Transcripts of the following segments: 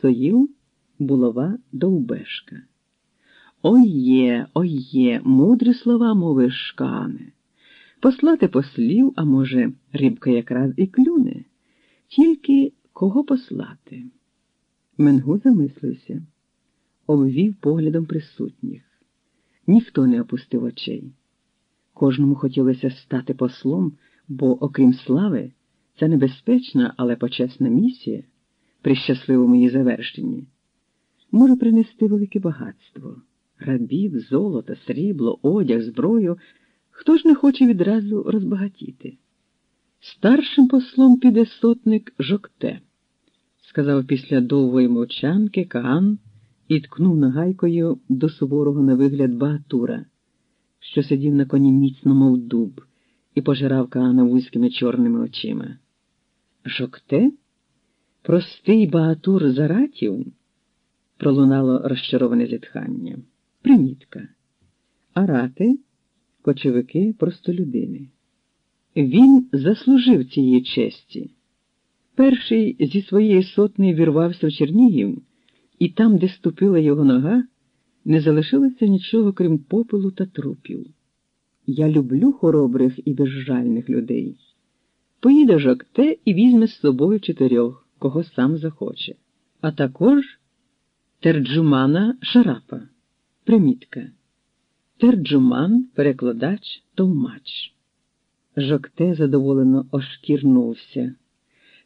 Соїл булава довбешка. Ой є, ой є, мудрі слова мови шкане. Послати послів, а може, рибка якраз і клюне. Тільки кого послати? Менгу замислився, обвів поглядом присутніх. Ніхто не опустив очей. Кожному хотілося стати послом, бо, окрім слави, це небезпечна, але почесна місія при щасливому її завершенні може принести велике багатство рабів, золото, срібло, одяг, зброю. Хто ж не хоче відразу розбагатіти? Старшим послом піде сотник Жокте, сказав після довгої мовчанки Каан і ткнув нагайкою до суворого на вигляд Багатура, що сидів на коні міцно, мов дуб, і пожирав Каана вузькими чорними очима. Жокте? Простий багатур заратів? пролунало розчароване зітхання. Примітка. Арати кочовики простолюдини. Він заслужив цієї честі. Перший зі своєї сотні вірвався в Чернігів, і там, де ступила його нога, не залишилося нічого, крім попелу та трупів. Я люблю хоробрих і безжальних людей. Поїде Жокте і візьме з собою чотирьох, кого сам захоче, а також Терджумана Шарапа. Примітка. Терджуман, перекладач, товмач. Жокте задоволено ошкірнувся,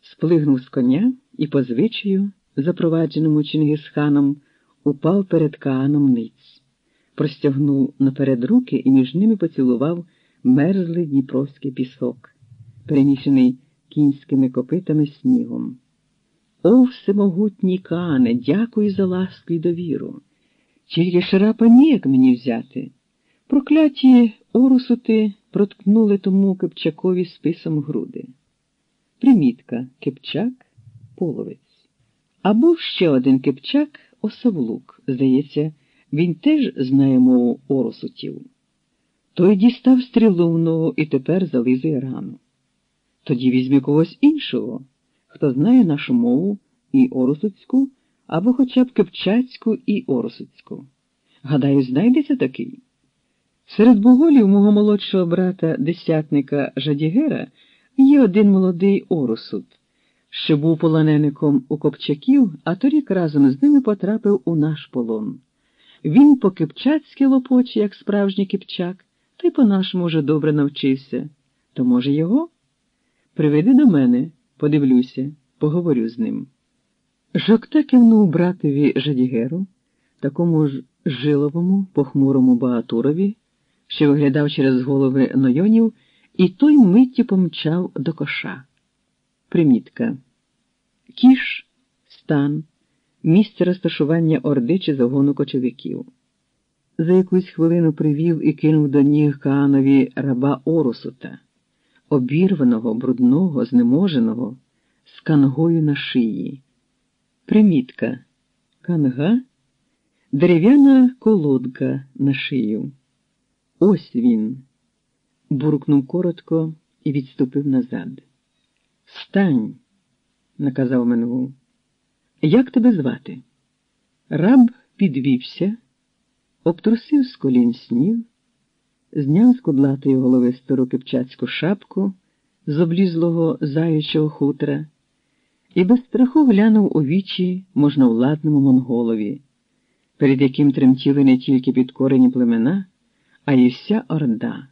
сплигнув з коня і по звичаю, запровадженому Чингісханом, упав перед Кааном ниць, простягнув наперед руки і між ними поцілував мерзлий дніпровський пісок, перемішаний кінськими копитами снігом. О, всемогутній Каане, дякую за ласку і довіру. Тільки шарапа ніяк мені взяти. Прокляті орусути проткнули тому Кипчакові списом груди. Примітка Кипчак половець. А був ще один Кипчак Осавлук. Здається, він теж знає мову орусутів. Той дістав стрілу в ногу і тепер зализує рану. Тоді візьми когось іншого, хто знає нашу мову і орусуцьку або хоча б Кипчацьку і Орсуцьку. Гадаю, знайдеться такий. Серед буголів мого молодшого брата десятника Жадігера є один молодий Орусут, що був полонеником у Копчаків, а торік разом з ними потрапив у наш полон. Він по кипчацьки лопоче, як справжній кипчак, та й по-нашому вже добре навчився. То, може, його? Приведи до мене, подивлюся, поговорю з ним. Жокта кивнув братові Жадігеру, такому ж жиловому, похмурому Баатурові, що виглядав через голови нойонів, і той миттю помчав до коша. Примітка. Кіш, стан, місце розташування орди чи загону кочовиків. За якусь хвилину привів і кинув до ніг Каанові раба Орусута, обірваного, брудного, знеможеного, з кангою на шиї. Примітка. Канга дерев'яна колодка на шию. Ось він. буркнув коротко і відступив назад. Стань, наказав Менгу. Як тебе звати? Раб підвівся, обтрусив з колін сніг, зняв з кудлатої голови стару кипчацьку шапку з облізлого заючого хутра і без страху глянув у вічі можновладному монголові, перед яким тремтіли не тільки підкорені племена, а й вся орда,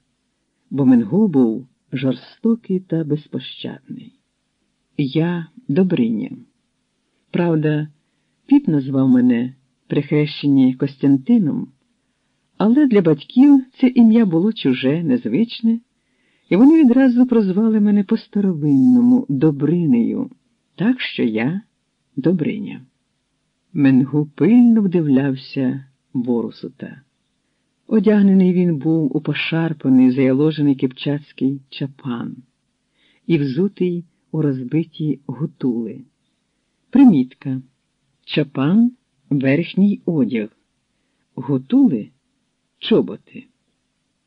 бо Менгу був жорстокий та безпощадний. Я Добриня. Правда, піп назвав мене при хрещенні Костянтином, але для батьків це ім'я було чуже, незвичне, і вони відразу прозвали мене по старовинному Добринею. Так що я Добриня. Менгу пильно вдивлявся Борусута. Одягнений він був у пошарпаний, заяложений кипчацький чапан і взутий у розбиті гутули. Примітка. Чапан верхній одяг, гутули чоботи.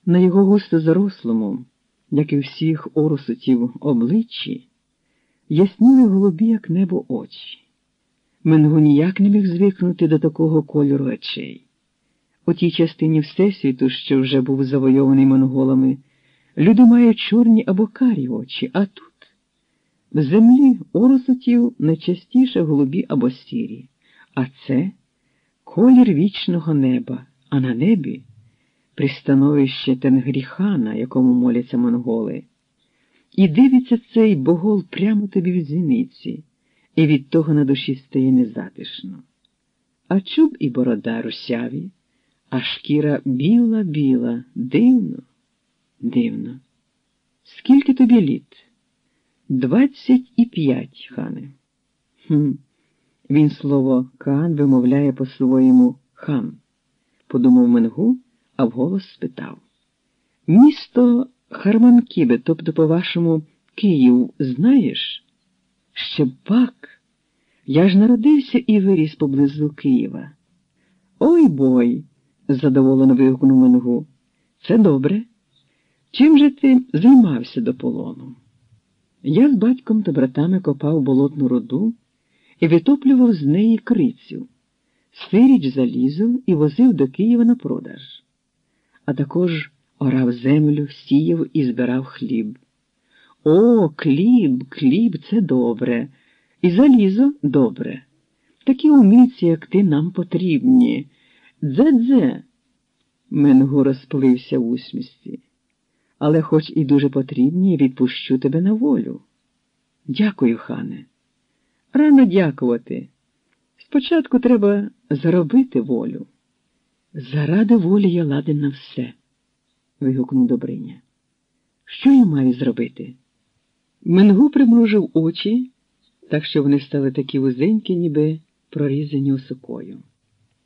На його густо зарослому, як і всіх орусутів обличчі, ясніли голубі, як небо очі. Менгу ніяк не міг звикнути до такого кольору очей. У тій частині Всесвіту, що вже був завойований монголами, люди мають чорні або карі очі, а тут в землі оросотів найчастіше голубі або сірі, а це колір вічного неба, а на небі пристановище Тенгріха, на якому моляться монголи. І дивиться цей богол прямо тобі від зіниці, і від того на душі стає незатишно. А чуб і борода русяві, а шкіра біла, біла, дивно, дивно. Скільки тобі літ? Двадцять і п'ять, хане. Хм. Він слово Каан вимовляє по-своєму хан, подумав Менгу, а вголос спитав. Місто Харманкібе, тобто, по-вашому, Київ, знаєш? Ще пак. Я ж народився і виріс поблизу Києва. Ой бой, задоволено вигукнув Менгу. Це добре. Чим же ти займався до полону? Я з батьком та братами копав болотну руду і витоплював з неї крицю, сиріч залізо і возив до Києва на продаж, а також орав землю, сіяв і збирав хліб. О, хліб, хліб це добре, і залізо добре. Такі умільці, як ти, нам потрібні. Дзе-дзе. Менгу розплився в усмісті. Але хоч і дуже потрібні, відпущу тебе на волю. Дякую, хане. Рано дякувати. Спочатку треба заробити волю. Заради волі я ладен на все, вигукнув Добриня. Що я маю зробити? Менгу примружив очі, так що вони стали такі вузенькі, ніби прорізані осокою.